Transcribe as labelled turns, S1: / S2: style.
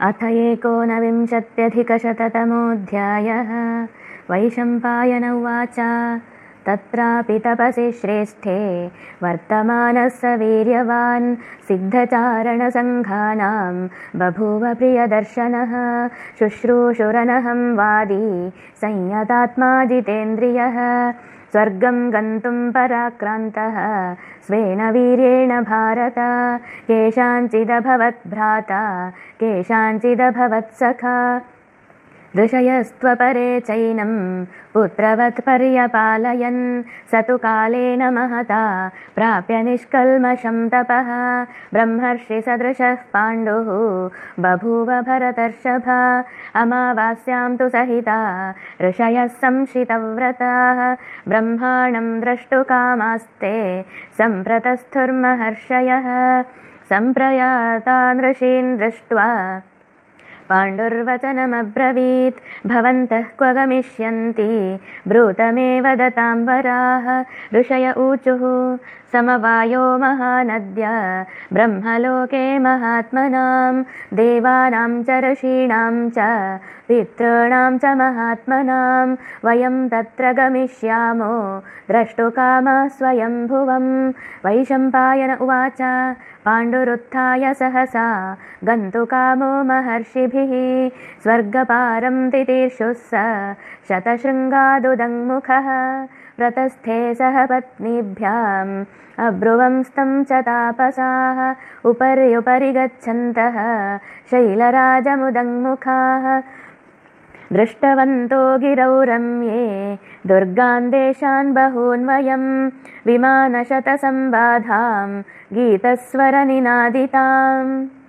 S1: अथ एकोनविंशत्यधिकशततमोऽध्यायः। वैशम्पायन उवाच। तत्रापि तपसि श्रेष्ठे वर्तमानः स वीर्यवान् सिद्धचारणसङ्घानां बभूव प्रियदर्शनः। शुश्रूषुरनहं वादी संयतात्मा जितेन्द्रियः स्वर्गं गन्तुं पराक्रान्तः। स्वेन वीर्येण भारत। केषाञ्चिदभवत् भ्राता। केषाञ्चिदभवत्सखा ऋषयस्त्वपरे चैनं पुत्रवत् पर्यपालयन्। स तु कालेन महता प्राप्य निष्कल्मषं तपः। ब्रह्मर्षिसदृशः पाण्डुः बभूव भरतर्षभा। अमावास्यां तु सहिता ऋषयः संशितव्रताः। ब्रह्माणं द्रष्टुकामास्ते सम्प्रतस्थुर्महर्षयः। सम्प्रयाता नृषीन् दृष्ट्वा पाण्डुर्वचनमब्रवीत्। भवन्तः क्व गमिष्यन्ति? ब्रूतमेव दतां वराः। ऋषय ऊचुः समवायो महानद्य ब्रह्मलोके महात्मनां देवानां च ऋषीणां च पितॄणां च महात्मनां। वयं तत्र गमिष्यामो द्रष्टुकामः स्वयम्भुवं वैशम्पायन उवाच पाण्डुरुत्थाय सहसा गन्तुकामो महर्षिभिः। स्वर्गपारं तितीर्षुः स शतशृङ्गादुदङ्मुखः व्रतस्थे सह पत्नीभ्याम्। अब्रुवंस्तं च तापसाः। उपर्युपरि गच्छन्तः। शैलराजमुदङ्मुखाः। दृष्टवन्तो गिरौ रम्ये दुर्गान् देशान् बहून्वयं विमानशतसम्बाधां गीतस्वरनिनादिताम्